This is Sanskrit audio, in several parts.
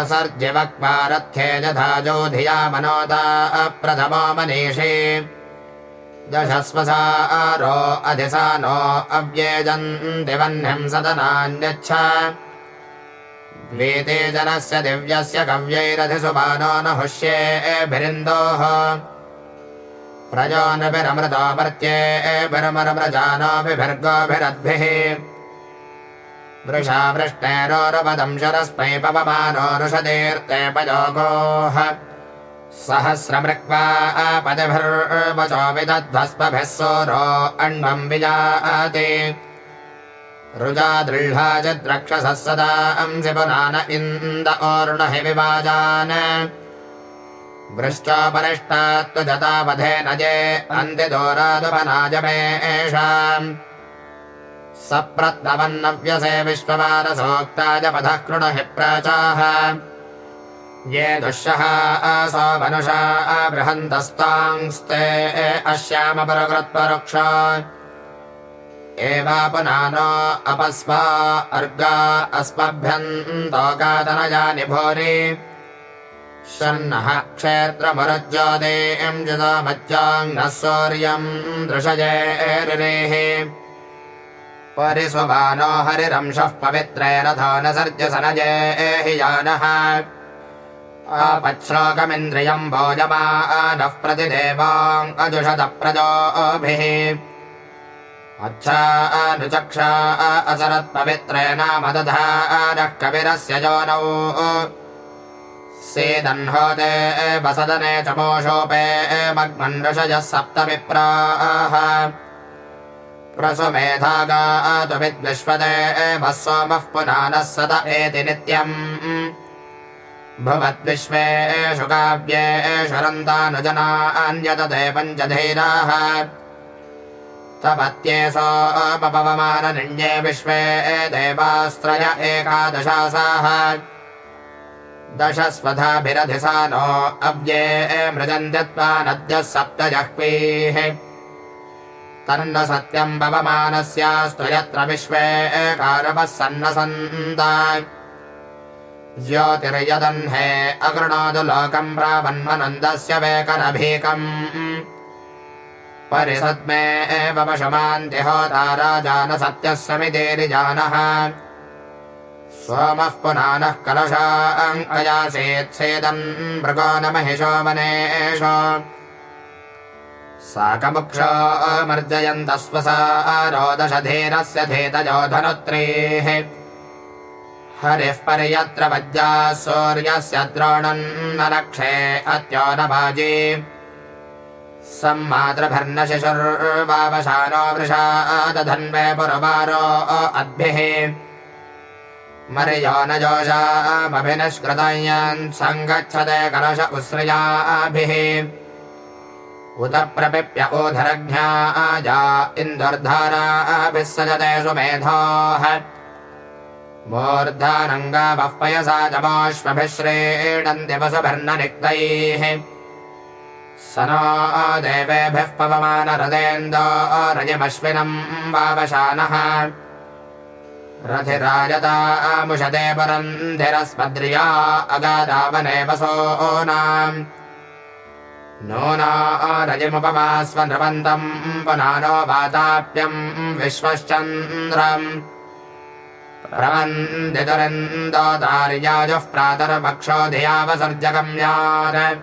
असर्जिवक्पारथ्ये यथा जोधिया मनोदा प्रथमो मनीषे। दशस्वसारो अधिसा नो अव्येजन्ति वह्निम् सदनान्यच्छ वीते जनस्य दिव्यस्य कव्यैरधिसुबानो न हुष्येभिरिन्दोः प्रजोनभिरमृतोपर्त्येभिरमरमृजानोऽभिभिर्गोभिरद्भिः वृषा वृष्टेरोरपदम् शरस्मै पवमानोरुषतीर्ते पयोगोः सहस्रमृक्वा आपदिभिर्वचो विदध्वस्पभिः सोरो अण्वम् विजाति। रुजा दृह्ला चिद्रक्षसः सदा अंसि पुनान इन्द ओर्णहि विवाजान्। वृश्चोपरिष्टात्वजतावधे न जे अन्तिदोरादुपनाज मे एषाम्। सप्रत्नवन्नव्यसे विश्ववारसोक्ताय पथः कृणहि प्राचाः। ये दुष्यः असो मनुषा बृहन्तस्तांस्ते अश्यामपरकृत्परुक्ष। एवापुनानो अपस्वा अर्गा अस्मभ्यन्तोकातनयानि भूरि शन्नः क्षेत्रमरुज्योतिम् जितामज्जाङ्गः सौर्यम् दृशजेरिरेः परिस्वमानो हरिरंशः पवित्रे रथो न सर्जसनजे हि जानः आपच्छ्लोकमिन्द्रियम् भोजमानः प्रतिदेवाम् अजुषदप्रजोभिः। अच्छानुचक्षा असरत्पवित्रेणामदधानः कविरस्य जोनौ सेदह्नोते वसदने च मोषोपे मग्मन्षयः सप्तविप्राः। प्रसुमेधागातु विद्विश्वदे भः सोमः पुनानः सत एति नित्यम्। भवद्विश्वेषु काव्येषु रन्तानुजनान्यतते पञ्चधीराः तपत्येसोपवमाननिण्ये विश्वे देवास्त्रय एकादशासाः दशस्वधाभिरधिसा नो अव्ये मृजन्त्यत्वा नद्यः सप्त जह्वीः तन्न सत्यम् पवमानस्यास्तु यत्र विश्वे कारवः सन्न सन्ता ज्योतिर्यदह्ने अगृणोदु लोकम् प्रावन्मनन्दस्य वेकरभीकम् परिसद्मे एव पशुमान्ति होता राजान सत्यः समितेरिजानः सोमः पुनानः मृगो न महिषो वनेष साकमुक्षो मर्जयन्तस्वसा रोदशधीरस्य धीतजो धनुत्रीः हरिः पर्यत्र वज्राः सूर्यस्य द्रोणम् न रक्षे अत्यो न भाजी सम्मातृभर्न शिशुर्वावशानो वृषा दधन्वे पुरवारो अद्भिः मर्यो न जोषामभिनिष्कृतयन् सङ्गच्छते कलश उस्रयाभिः उत प्रपिप्य ओधरज्ञा आजा इन्दुर्धाराभिः सजते सुमेधाः। मूर्धानङ्गावः पयसा जमाश्वभिः श्रीणन्ति वसुभिर्ननिक्तैः स नो देवेभिः पवमानरदेन्दो रजमश्विनम् वावशानः रथिराजतामुषदे परन्धिरस्मद्रिया अगादावने वसोनाम् नूना रजमुपमास्व नृपन्तम् पुनानो वाताप्यम् विश्वश्चन्द्रम् प्रवन्दितुरिन्दोदार्याजुः प्रातर्भक्षो धियावसर्जगम्यात्।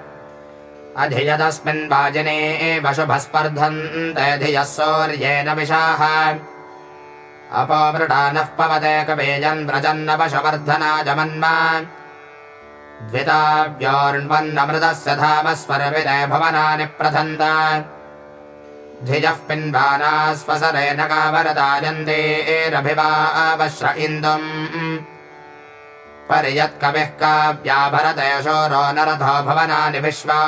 अधियदस्मिन् वाजिने वशुभस्पर्धन्ते धियः सौर्येण विशाः अपमृडानः पवते कवेजन् व्रजन्न पशुवर्धनाजमन्मा द्विताव्योर्न्वन्नमृतस्य धामस्वरविदे भवनानि प्रथन्त धिजः पिन्वाना स्वसरेण कावरदायन्तेरभिवावश्र इन्दुम्। पर्यत्कविः काव्याभरतयशोरो नरथो भवनानि विश्वा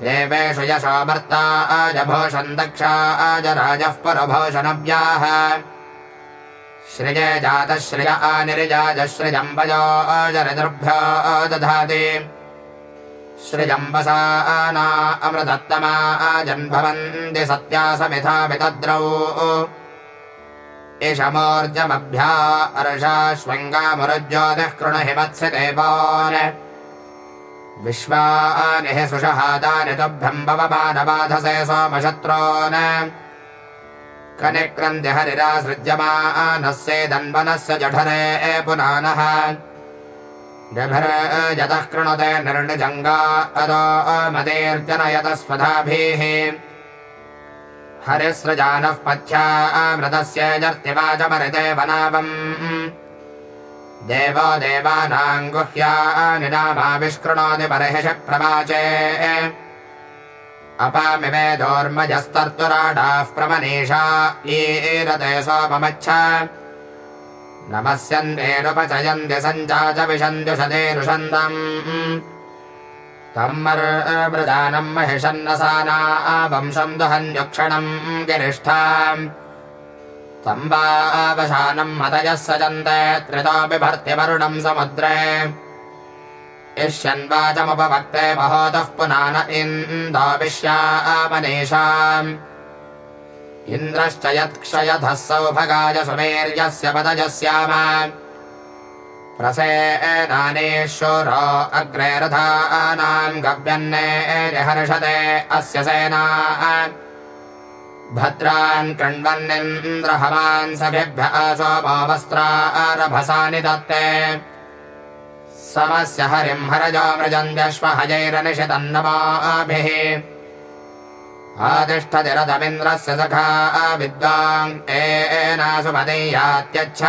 देवेषु यशोमर्ता अजभूषन् दक्षा अजराजः पुरभूषणव्याः श्रिये जातश्रिय आनिर्जाजश्रिजम्बजो अजरिदुर्भ्यो दधाति। सृजम्बसा ना अमृतत्तमा जन्भवन्ति सत्या समिधा वितद्रौ एषमोर्जमभ्या अर्षाश्वङ्गामुरुज्योतिः कृणहि मत्स्य देवान् विश्वानिः सुषहादानि तुभ्यम् भवमानबाधसे सोमशत्रोन् कनिक्रन्द्य हरिरासृज्यमानस्येदन्वनस्य जठरे पुनानः। जभरजतः कृणुते निर्णिजङ्गा अदो मदेर्जनयत स्वधाभिः हरिसृजानः पथ्या मृतस्य जर्तिवाचमरिते वनावम् देवो देवानाम् गुह्यानि नामाविष्कृणोति बर्हिष प्रवाचे। अपामिवेदोर्मजस्तर्तुराडाः प्रमनीषा ईरते सोममच्छ। नमस्यन्तेरुपचयन्ति सञ्चाच विशन्त्युषतेरुषन्दम् तम्मर्मृदानम् महिषन्नसाना वंशम् दुहन्युक्षणम् गिरिष्ठाम् तम्बावशानम् मतयः सजन्ते त्रितोऽपि भर्तिवरुणम् समुद्रे। इष्यन्वाचमुपभक्ते महोदः पुनान इन्दोविश्यामनेषाम् इन्द्रश्च यत्क्षयधः सौभगाय सुमेर्यस्य पदजस्याम प्रसेनानेश्वरो अग्रे रथानाम् गव्यन्नेर्हर्षते अस्य सेना भद्रान् कृण्वन्निन्द्रहवान् सभिभ्य सोमोऽवस्त्रारभसानि दत्ते। समस्य हरिम् हरजो मृजन्त्यश्वहजैरनिषितन्नमाभिः आतिष्ठतिरथमिन्द्रस्य सखा विद्वान् एनासुमदीयात्यच्छ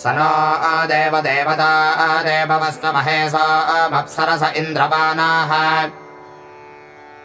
स नो आदेव देवता आदेववस्तमहे सोऽमप्सरस इन्द्रपानाः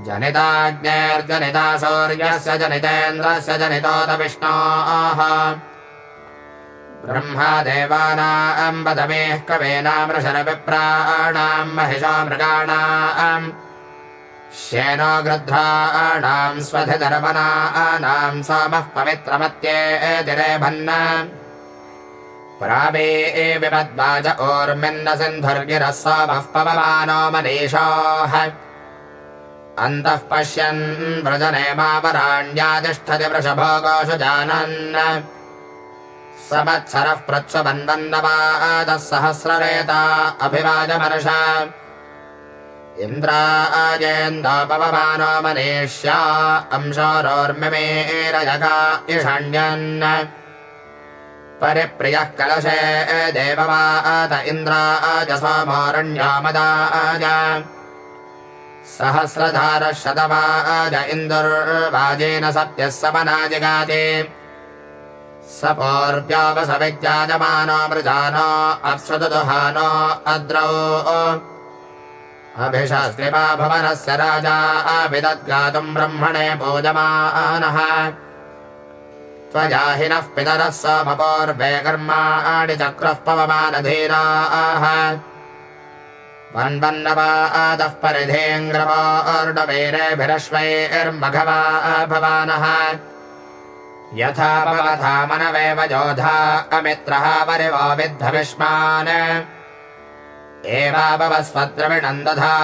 जनिताज्ञैर्जनिता सूर्यस्य जनितेन्द्रस्य जनितोत विष्णोः ब्रह्मा देवानाम् वदमेः कवेनामृशरविप्राणाम् महिषा मृगाणाम्। श्येनो गृध्राणाम् स्वधिधर्मनानाम् सोमः पवित्रमत्येतिरेभन्न प्रावे विपद्वाज ओर्मिन्न सिन्धुर्गिरः सोमः पवमानो मनीषाः अन्तः पश्यन् व्रजनेमावराण्यातिष्ठति वृषभोगोषु जानन्। संवत्सरः प्रत्स्वन्वन्नपादः सहस्ररेता अभिवाजमर्ष। इन्द्राजेन्दोपवमानो मनीष्या अंशोरोर्मिमेरजगा इषण्यन्। परिप्रियः कलशे देववात इन्द्राज सोमोरण्यामदाज सहस्रधारः शतवाज इन्दुर्वाजेन सत्यः समनाजिगाति सपोर्व्यावसविज्ञायमानो मृजानो अप्सुदुहानो अद्रौ। अभिशास्त्रिमा भवनस्य राजा अभिदद्गातुम् ब्रह्मणे पूजमानः। त्वया हि नः पितरः समपोर्वे कर्माणि चक्रः पवमानधीराः वन्वन्नवादः परिधेङ्ग्रवोर्डवीरेभिरश्वैर्मघवा भवानः। यथा भवथा मनवेव अमित्रः परिवो विद्धविष्मान्। एवापवस्वद्रविणन्दधा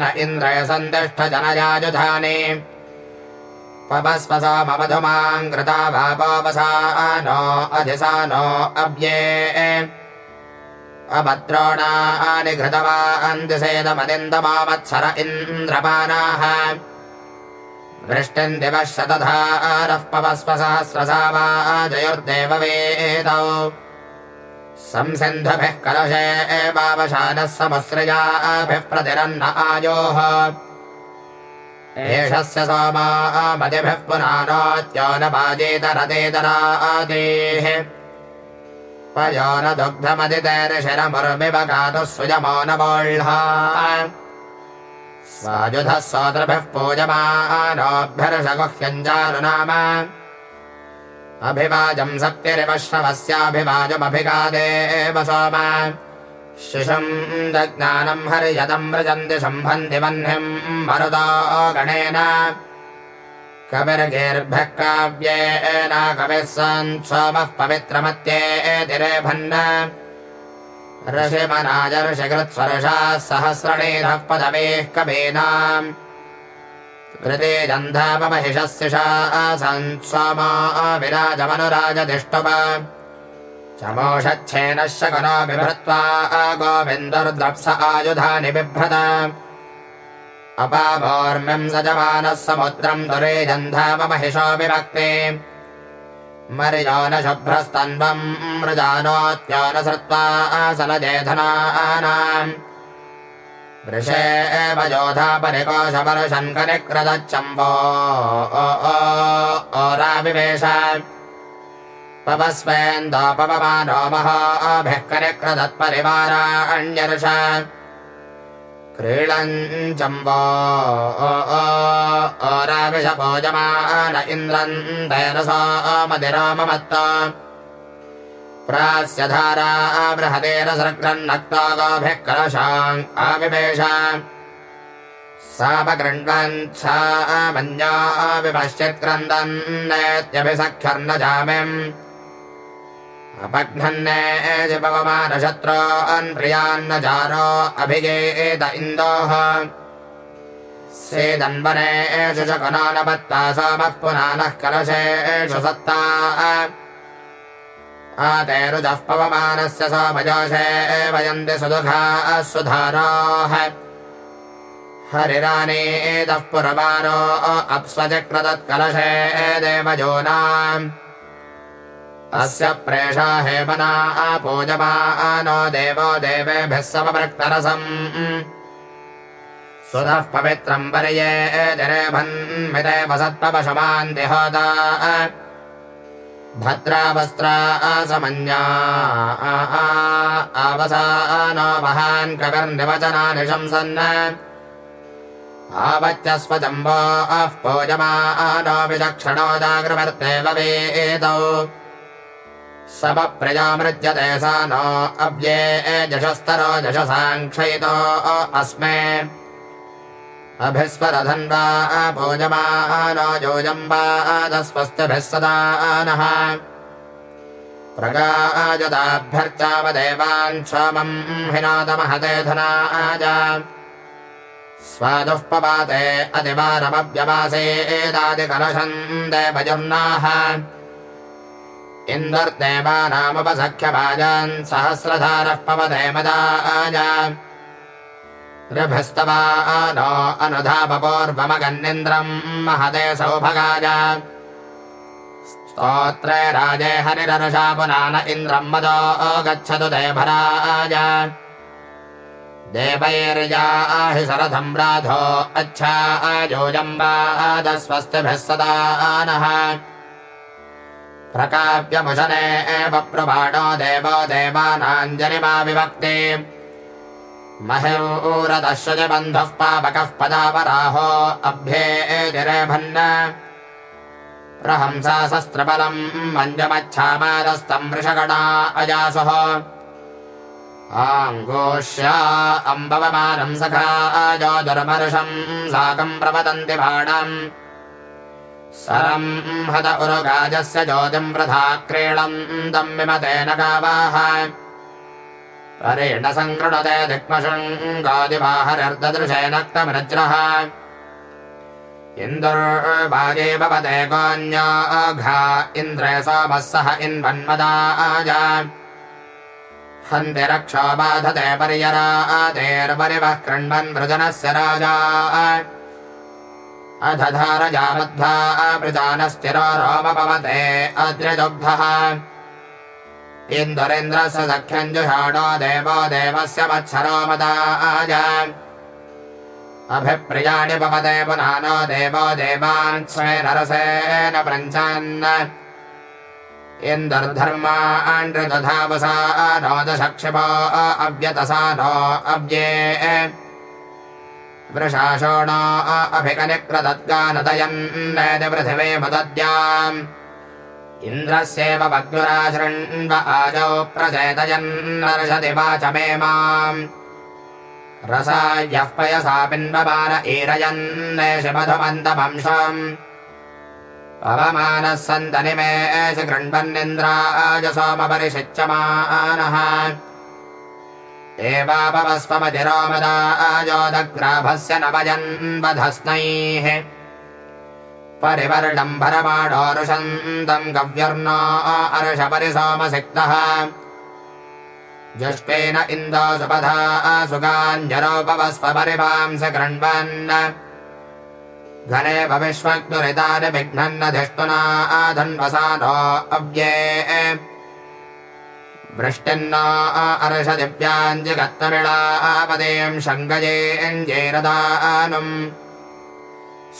न इन्द्रय सन्तिष्ठ जनयाजुधानि पवस्वसा ममधुमाम् कृता वापोपसा नो अधिसा नो अव्ये अभद्रोणानि घृतवान्तिसेदमदिन्दमामत्सर इन्द्रपानाः। वृष्टिम् दिवः शतधारः पवस्वसहस्रसा वा जयोर्देववेदौ संसिन्धुभिः कलशे एवावशानः समुसृजाभिः प्रतिरन्न आयोः। एषस्य सोमा मदिभिः पुनानोत्यो न बाजेतरतेतरादेः पयो न दुग्धमदितैर्शिरमुर्विवगातुः सुजमो न वोह्ला स्वायुधः सोदृभिः पूजमानोऽभ्यर्षगुह्यञ्जानुनाम। अभिवाजम् सत्यरिव श्रवस्याभिवाजमभिगादेव सोम। शिशुम् दज्ञानम् हरियतम् व्रजन्ति सम्भन्ति वह्निम् मरुतो गणेन कविर्गेर्भ्यः काव्येन कविः सोमः पवित्रमत्येतिरेभन् ऋषिमनाजर्षिकृत्स्वर्षाः सहस्रणीरः पदवेः कवीनाम्। कृते जन्धापमहिषस्यशा आसन् सोमा विराजमनुराजतिष्ठुप चमोषच्छेनः शकुनो बिभृत्वा गोविन्दुर्द्रप्स आयुधानि बिभ्रत अपाभोर्म्यम् सजमानः समुद्रम् दुरे जन्धापमहिषो विभक्ते मर्यो न शुभ्रस्तन्वम् मृजानोत्यो न श्रुत्वा आसनजेधनानाम्। वृषे एव योधापरिकोशपरुशङ्कनिक्रदच्छम्भो ओराविवेश पवस्वेन्दोपवमानो महाभिः कनिक्रदत्परिवाराण्यर्ष क्रीडञ्चम्बो ओराविषभोजमान इन्द्रम् दैरसोमधिराममत्त प्रास्य धारा बृहतेन सर्गन्नक्तो गोभिः कलशाम् आविवेश। सापगृह्णन् सा मन्या विपश्चित्क्रन्दन् नेत्यभिसख्यर्न जामिम् अपघ्नन्ने पवमानशत्रोन् प्रियान्न जारो अभिगेत इन्दोः। सेदन्वने एषु शकुनानपत्ता सोमः पुनानः कलशेषु सत्ता। आतेरुजः पवमानस्य सोमजोषे वयन्ति सुदुःखाः सुधाराः। हरिरानीतः पुरमानो अप्स्वचक्रदत्कलशे देवजोनाम् अस्य प्रेषा हेमना पूजमानो देवो देवेभ्यः समभक्तरसम् सुधः पवित्रम् पर्ये जरेभन्मिते वसत्पशमान्ति होदा भद्रावस्त्रा असमन्या आवसानो महान् कविर्निवचनानि शंसन् आवत्यस्वजम्बो अः पूजमानो विचक्षणो जागृवर्तेव वेदौ समप्रजामृज्यते सा नो अव्ये जशस्तरो जशसाङ्क्षयितो अस्मे। अभिस्वरधन्वा पूजमानो योजम्बादस्वस्तिभिः सदा नः। प्रगाजदाभ्यर्चावदेवान् सोमम् हिनादमहते धनाज स्वादुः पपाते अतिवारमव्यवासेदादिकलशम् देवजुर्नाः इन्दुर्देवानामुपसख्यभाजान् सहस्रधारः पवते मदाज ऋभस्तवा नो अनुधापपूर्वमगन्निन्द्रम् महते सौभगाय स्तोत्रे राजे हरिरनुषा पुनान इन्द्रम् मदो गच्छतु देभराज देवैर्याहि सरथम् राधो अच्छा अयोजम्बादस्वस्तिभिः सदा नः प्रकाव्यमुशने एव प्रबाणो देवो देवानाञ्जलिमा विभक्ति महिरदश्वजबन्धुः पावकः पदापराहो अभ्येतिरेभन्। प्रहंसा शस्त्रबलम् मञ्जमच्छामादस्तम् वृषगणा अजासुः। आङ्गोष्या अम्बवमानम् सखा अजो दुर्मर्षम् साकम् प्रवदन्ति भाणम् सरम् हत उरुगाजस्य ज्योतिम् वृथा क्रीडम् तम् विमतेन गावाः। परेण सङ्कृणते दिक्मशृङ्गादिवाहरर्ददृशेनक्तमृज्रः इन्दुर्वाजे भवते गोन्याघा इन्द्रे सोमः सह इन्वन्मदाज हन्ति रक्षो बाधते पर्यरातेर्परिवः कृण्वन् वृजनस्य राजा। अधधारजामध्वा वृजानस्थिरो रोमपवते अद्रिदुग्धः। इन्दुरेन्द्रस्य सख्यम् जुषाणो देवो देवस्य मत्सरो मदाज अभिप्रियाणि पवते पुनानो देवो देवान् स्वेन रसेन प्रञ्चान् इन्दुर्धर्माण्डृदधावसा नो दशक्षिपो अव्यतसा नो अव्ये वृषाशोणो अभिकनिक्रदद्गानदयन्नेति पृथिवी मुदद्याम्। इन्द्रस्येव भग्नुराशृण्व आजौ प्रचेतयन्नर्षति वाच मे माम्। रसायः पयसा पिन्वमान ईरयन्नेषमधुमन्तमंशम् पवमानः सन्तनिमे एष गृह्णन्निन्द्राज सोमपरिषिच्यमानः एवापवस्पमतिरोमदायोदग्राभस्य नवजन्वधस्नैः परिवर्डम्भरमाडोरुषन्तम् गव्यर्णो अर्षपरिसोमसिक्तः। जुष्पेन इन्दो सुपधा सुगाञ्जरोपवस्पपरिवांस गृण्वन् घने भविष्वग्नुरितानि विघ्नन्नधिष्टुना धन्वसानो अव्ये। वृष्टिन्न अर्षदिव्याञ्जगत्तमिळापदेम् शङ्गजेञ्जेरदानुम्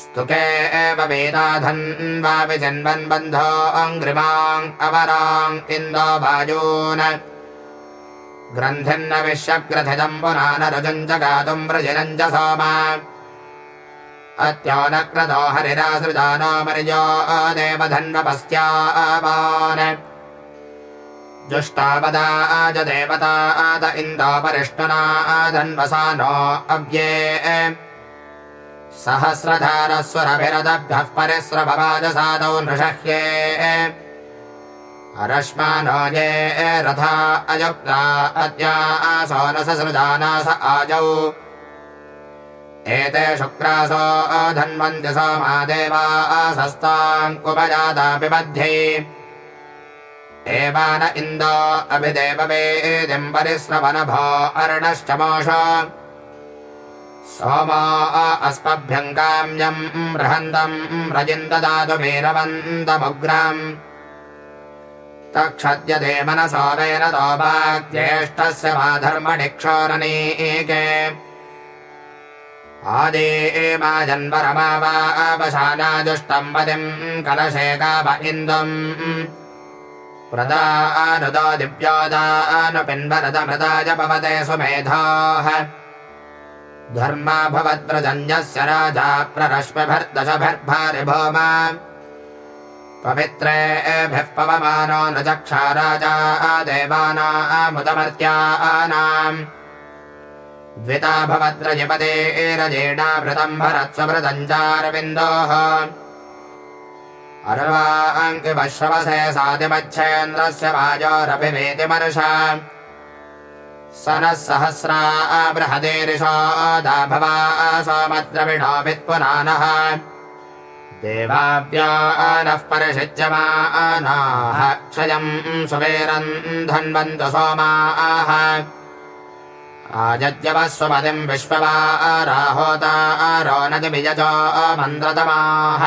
स्तुके एव वेदाधन्वापि जन्वन् बन्धो अङ्घ्रिमाङ् अवराङ् इन्दो भाजून ग्रन्थिन्न विश्वग्रथितम् पुनानरुजुम् च गातुम् व्रजिनम् च सोमा। अत्यो न क्रतो हरिरासृजानो मर्यो देवधन्वपस्त्यावान् जुष्टापदा आज देवता आद इन्दोपरिष्टुना धन्वसानो अव्ये सहस्रधारस्वरभिरदभ्यः परिस्रभवाजसादौ नृषह्ये रश्मानो ये रथा अयुक्ता अद्या आसो न ससृजानास आजौ। एते शुक्रासो धन्वन्ति सोमा देवा आसस्ताङ्कुपजातापि मध्ये एवान इन्दो अभिदेववेदिम् परिस्रवनभो अर्णश्च मोष। सोमा अस्मभ्यम् काम्यम् बृहन्तम् रजिन्ददातु वीरवन्तमुग्रम् तक्षद्यते मनसो वेन तोपाज्येष्ठस्य वा धर्मणिक्षोरनीके। आदे मा जन्मरमा वा अपशानाजुष्टम् पदिम् कलशे काप इन्दुम् प्रदानुदो दिव्योदानुपिन्वरदमृदाय पवते सुमेधाः। धर्मा भवद्व्रजन्यस्य राजा भौमा पवित्रेभिः पवमानो न चक्षा राजा देवानामुदमर्त्यानाम् द्विता भवद्रजपतेरजेणाभृतम् भरत्स्वभृतम् चारविन्दोः अर्वाङ्किवश्रवसे सातिमच्छेन्द्रस्य वाजोरभिवेतिमर्षा स नः सहस्रा सोमद्रविणोऽपित्पुरानः देवाभ्या नः परिषिज्यमानाः। क्षयम् सुवेरम् धन्वन्तु सोमाः। आजज्यवस्वपतिम् विश्ववा राहोतारो नदिभिजजो मन्द्रतमाः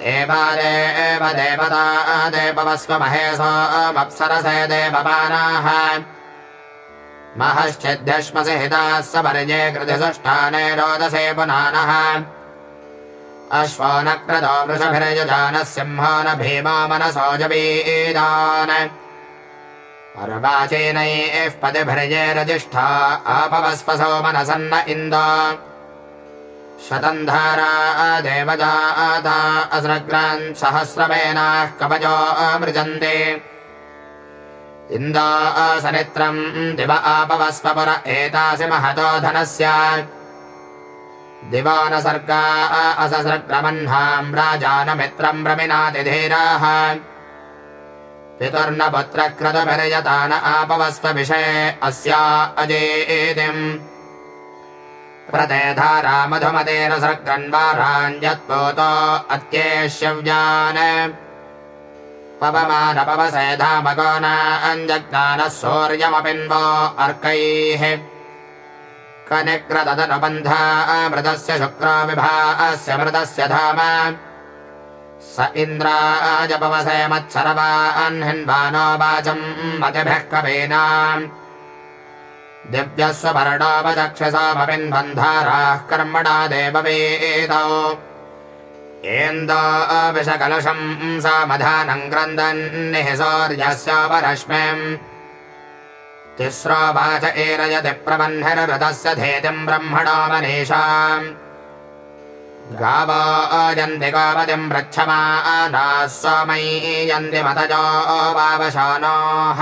एवारे एव देवता देववस्व महेशोमप्सरसे देवपानाः। महश्चिद्ध्यश्मसि हिताः रोदसे पुनानः। अश्वो न क्रतो वृषभिरयजानः सिंहो न भीमो मनसो जवीदान्। अर्वाचीनैः पतिभिर्ये रजिष्ठा मनसन्न शतन्धारा देवजाता असृग्रान् सहस्रमेनाः कवचो अमृजन्ते। इन्दासनित्रम् दिव आपवस्वपुर एतासि महतो धनस्य दिवो न सर्गा अससृग्रमह्नाम् राजानमित्रम् प्रमिनातिधीराः। पितुर्न पुत्रक्रतुभिर्यता न आपवस्वविषये अस्या अजेतिम्। प्रतेधारा मधुमतेरसृग्रन्वाराञ्जत्पोतो अत्येष्यव्यान्। पवमानपवसेधामगो नाञ्जज्ञानः सूर्यमपिन्वो अर्कैः। कनिक्रदनुबन्धा मृतस्य शुक्रो विभास्य मृतस्य धाम। स इन्द्राजपवसे मत्सरवान्हिन्वानो वाचम् मतिभिः कवीनाम्। दिव्यस्वपर्णोपचक्षसामपिन्बन्धाराः कर्मणा देववेदौ एन्दोविषकलशम् सामधानम् क्रन्दन्निः सौर्यस्योपरश्मिम् तिस्रो वाच एरयति प्रबह्निरृतस्य धेतिम् ब्रह्मणो मनीषाम् गावो यन्ति गोपतिम् पृच्छमानाः सोमै यन्ति मतजो वावशानाः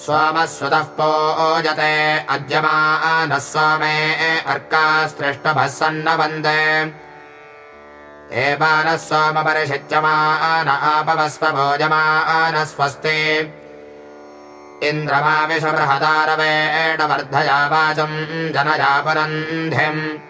सोमस्वतः पोजते अद्यमानः सोमे अर्कास्त्रिष्टभः सन्न वन्दे। सोमपरिषिच्यमान आपवस्व भोजमानः स्वस्ति। इन्द्रमाविषबृहदारवेण वर्धया वाचम् जनया पुरन्धिम्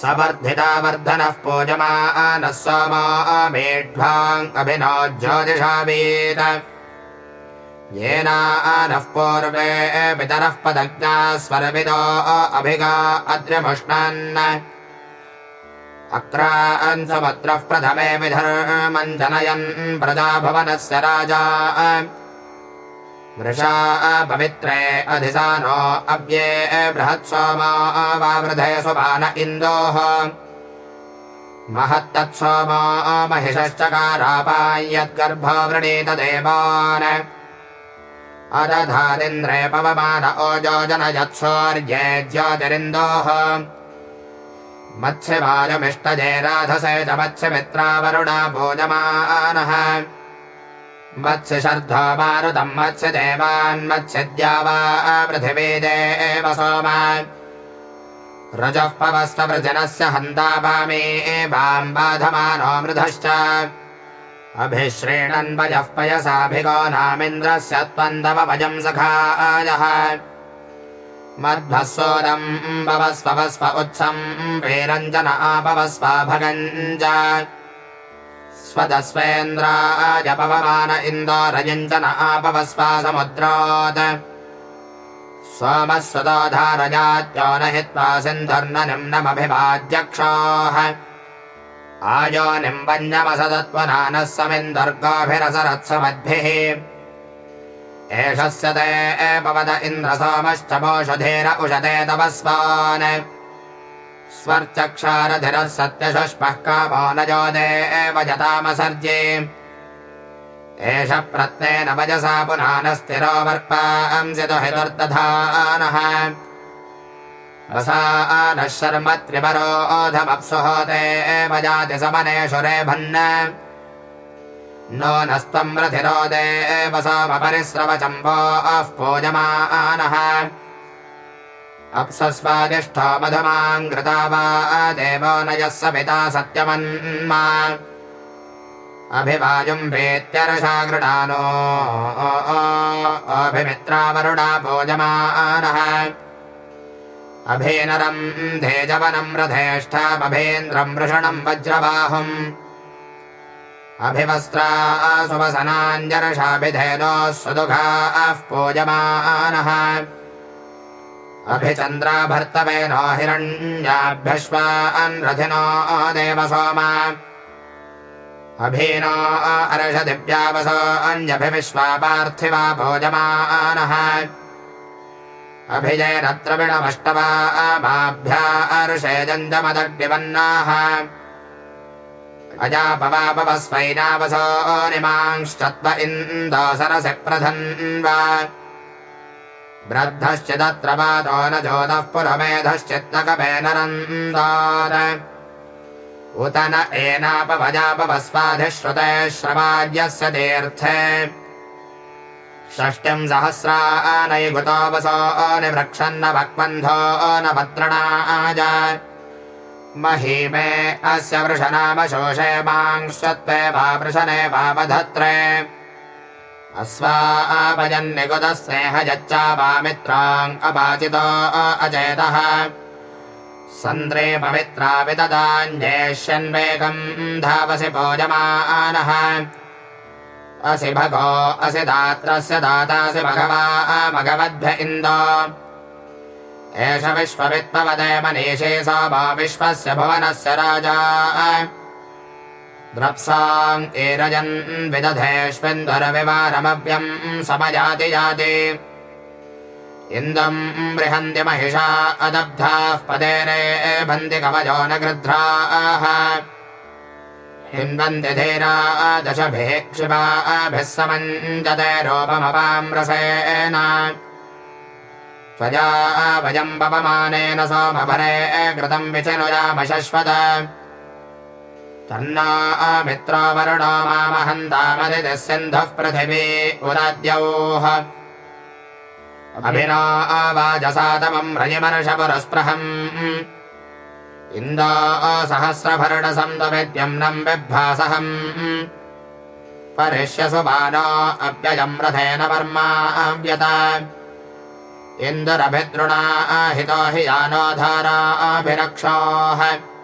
सवर्धिता वर्धनः पूजमानः सोमो मेढ्वाङ् ज्योतिषावीत येनानः पूर्वे पितरः पदज्ञा स्वरविदो अभिगा अद्रिमुष्णन् अक्रान्समत्रः प्रथमे विधर्मम् जनयन् प्रजाभवनस्य राजा वृषा पवित्रे अधिसानो अव्ये बृहत्सोमा वावृधे सुपान इन्दोः। महत्तत्सोमा महिषश्चकारापायद्गर्भो वृणीत देवान्। अदधादिन्द्रे पवमान ओजो जनयत्सौर्ये ज्योतिरिन्दोः। मत्स्यवाजमिष्टजे राधसे च मत्स्यमित्रावरुणा भोजमानः मत्स्यशर्धो मारुतम् मत्स्यदेवान्मत्स्यद्या वा पृथिवी देव सोम। रजः पवस्ववृजनस्य हन्ता वामे वाम् बाधमानो मृधश्च। अभिश्रेणन्वयः पयसाभिगो नामिन्द्रस्य त्वन्दव भजम् सखायः मध्वस्वरम् भवस्वस्व उत्सम् वीरञ्जन आपवस्व भगञ्ज स्वदस्वेन्द्राय पवमान इन्दोरयञ्जन आपवस्व समुद्रात्। सोमस्वदोधारजात्यो न हित्वा सिन्धुर्न निम्नमभिवाद्यक्षोः आयो निम्बन्यमसदत्वनानः समिन्दुर्गोभिरसरत्समद्भिः एषस्य ते पवद इन्द्रसोमश्च मोषधीर उषते तपस्वान् स्वर्चक्षारधिरः सत्यशुष्पः कामो न जोदे एव एष प्रत्नेन वजसा पुनानस्थिरो वर्पांसितो हितुर्दधानः। वसा नः शर्म त्रिवरोधमप्सुहोते एव जाति समनेषु रेभन् नो नस्त्वम् रथिरोदे एव सोमपरिस्रवचम्बो अः पूजमानः। अप्सस्वादिष्ठो मधुमाङ्कृता वा देवो न यः स पिता सत्यमन्मा। गृणानो अभिमित्रावरुणा पूजमानः अभेनरम् धेजवनम् रथेष्ठामभेन्द्रम् वृषणम् वज्रबाहुम्। अभिवस्त्रा सुवसनाञ्जर्षाभिधेनोः सुदुघाः पूजमानः अभिचन्द्रा भर्तवेनो हिरण्याभ्यश्वान् रथिनो देव सोम। अभीनो अर्षदिव्यावसो अन्यभिविश्वा पार्थिवा भोजमानः। अभिजयरत्रविणमष्टवा माभ्या अर्षे जञ्जमदग्निवन्नाः। अजापवापवस्वैनावसो निमांश्चत्व इन्दो सरसि प्रधन्वा वृद्धश्चिदत्र वातो न जोतः पुरमेधश्चित्तकपे नरन्दार उत न एनापवजापवस्वाधिश्रुते श्रवाज्यस्य तीर्थे। षष्टिम् सहस्रानैगुतोऽवसो निवृक्षन्न भक्वन्धो न भद्रणाज महीमे अस्य वृषनामशोषे मांश्चत्वे वा वृषणे अस्वापजन्निगुतस्नेह यच्चा वा मित्राङ् अपाचितो अचेतः। सन्द्रे पवित्रा विददान्येष्यन्वेगम् धावसि भोजमानः असि भगो असि दात्रस्य दातासि भगवा भगवद्भ्य इन्दो। एष विश्ववित्पवदे मनीषे स वा विश्वस्य भुवनस्य राजा द्रप्साम् एरजन् विदधेष्विन्दुरविवारमव्यम् समयाति याति इन्दम् बृहन्ति महिषा अदब्धाः भन्ति कवयो न गृध्राः। हिन्वन्ति धीरा दशभिः क्षिपाभिः समञ्जते रूपमपाम् रसेन पवमानेन सोमभरे कृतम् विचिनुयाम तन्ना मित्रो वरुणो मामहन्तामदितिः सिन्धुः पृथिवी उदाद्यौः। अभिना आवाजसातमम् रयिमर्षपुरस्पृहम् इन्दो सहस्रभरणसन्दविद्यम् नम् बिभ्रासहम् परिष्यसु बाणो अव्ययम् रथेन वर्माव्यत इन्दुरभिद्रुणा हितो हि यानो धाराभिरक्षोः परिष्यसु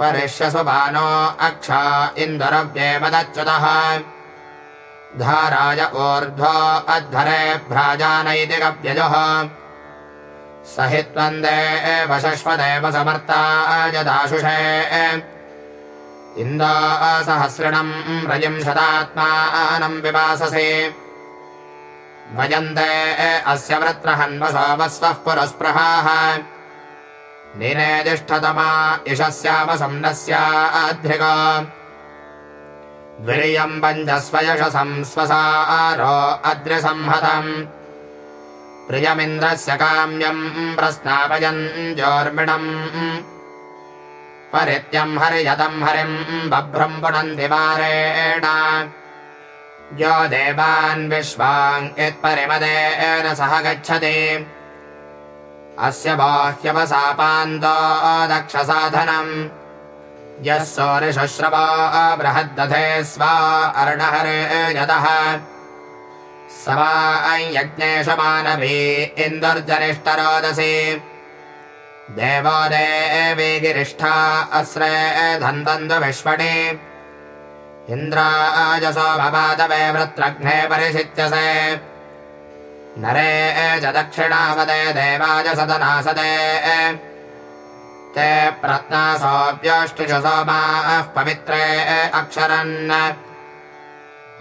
बाणो अक्षा इन्दुरव्येमदच्युतः धाराय ऊर्ध्वो अध्वरे भ्राजानैति हि त्वन्दे एव शश्वदेव समर्तायदाशुषे इन्दो सहस्रिणम् रजिम् शतात्मानम् विवाससे भजन्ते अस्य वृत्रहन्वसो वस्वः पुरस्पृहाः निनेदिष्ठतमा इषस्यावसम्नस्याध्रिका द्विरियम् पञ्चस्वयशसं स्वसारो अद्रिसंहतम्। प्रियमिन्द्रस्य काम्यम् प्रस्नापयन् जोर्मिणम्। परित्यम् हरियतम् हरिम् बभ्रम् पुनन्ति वारेण। यो देवान् विश्वान् यत्परिमदेन सह गच्छति अस्य बाह्यवसापान्तो दक्षसाधनम् यः सौरिशुश्रवा बृहद्दधे स्वा अर्णहरे यतः स वा यज्ञेशमानवी इन्दुर्जनिष्ठरोदसी। देवो देवी गिरिष्ठा अस्रे धन्दन्तु विश्वणि इन्द्राजसो भवादवे वृत्रघ्ने परिषिच्यसे नरे च दक्षिणावदे देवाय सदनासदे। ते प्रत्नासोऽप्यष्टिषु सोमाः पवित्रे अक्षरन्।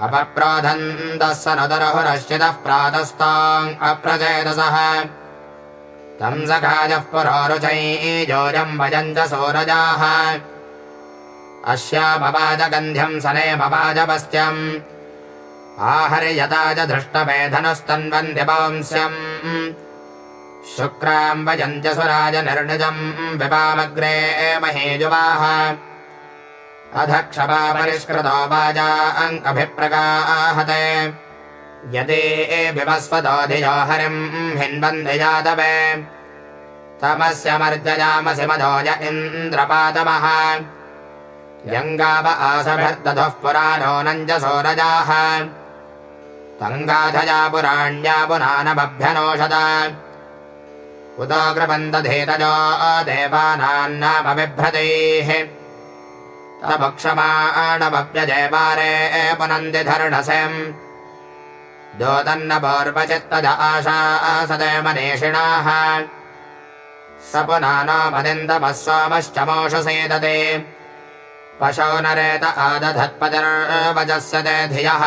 अपप्रोधन्तः स नदरहुरश्चितः प्रातस्ताम् अप्रचेतसः। तम् सखाजः पुरोरुचैजोजम् भजम् च सोरजाः। अस्यामवाजगन्ध्यम् सनेमवाजपस्त्यम् आहर्यता च धृष्टवेधनस्तन्वन्दिपांस्यम् शुक्राम् भजन्त्य सुराज निर्णिजम् विपामग्रे महेजुवाः। अध क्षपा परिष्कृतो वाजा अङ्कभिप्रगाहते यदि विवस्वतो धियो हरिम् हिन्वन्ति यादवे तमस्य मर्जयामसि मधोज इन्द्रपादमः। यङ्गाव आसभिर्दधुः पुराणो नञ्जसोरजाः तङ्गाधया पुराण्या पुनानमभ्यनोषद उदोग्रबन्धधेतजो देवानान्नामबिभ्रतैः तभक्षमाणमप्यजयवारे पुनन्ति धर्णसेम् दोतन्नपूर्वचित्तज आशा सदे मनीषिणाः स पुनानो मदिन्दमः सोमश्च मोषसेदते पशो नरेत आदधत्पतिर्वजस्य ते धियः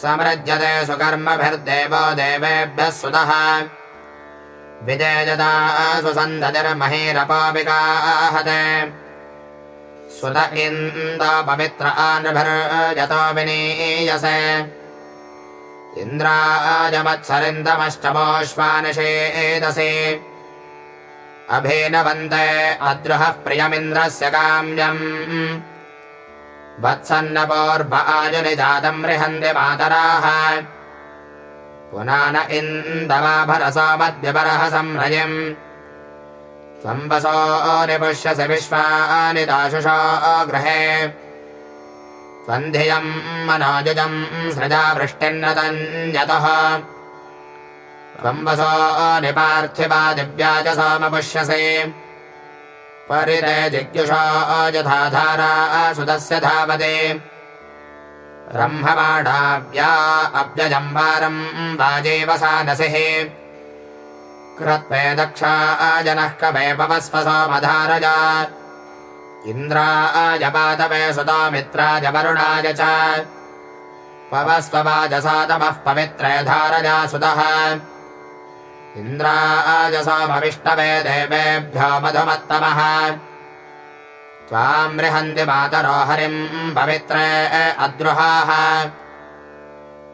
समृज्यते सुकर्मभिर्देवो देवेभ्यः सुतः। विजयजदा सुसन्धतिर्महीरपापिकाहते सुत इन्द पवित्र इन्द्राजमत्सरिन्दमश्चमोष्वानिषेदसि अभिनवन्ते अद्रुहः प्रियमिन्द्रस्य काम्यम् वत्सन्नपोर्भ इन्दवाभरसोमद्यपरः संरयम् त्वम् वसो निपुष्यसि विश्वानि दाशुषो गृहे। त्वम् धियम् मनोजुजम् सृजा वृष्टिन्नतञ्जतः त्वम् वसो निपार्थिवा दिव्या च सोमपुष्यसे परिते जिज्ञुषो यथा धारा सुतस्य धावते ब्रह्ममाणाव्या अब्जम्बारम् वाजेवसानसिः कृत्वे दक्षा जनः कवे पवस्वसोमधारज इन्द्राजपातवे सुतामित्राज वरुणाय च। पवस्ववाजसातमः पवित्रे धारजा सुतः इन्द्राजसामविष्टवे देवेभ्यो मधुमत्तमः। त्वाम् बृहन्ति मातरो हरिम् पवित्रे अद्रुहाः।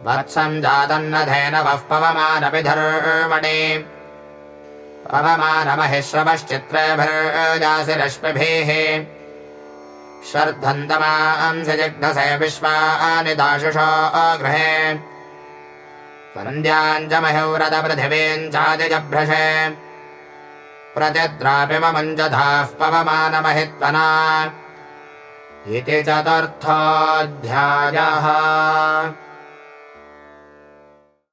वत्सम् जातन्नधेनवः पवमानपि धर्मणि। पवमानमहिश्रमश्चित्रेभिर्जासि रश्मिभिः शर्धन्तमांसि जिघ्नसे विश्वानि दाशुषो गृहे वन्द्याञ्जमहिव्रतपृथिवीम् चादिजभ्रशे प्रतिद्रापि ममञ्जधाः पवमानमहित्वना। इति चतुर्थोऽध्यायः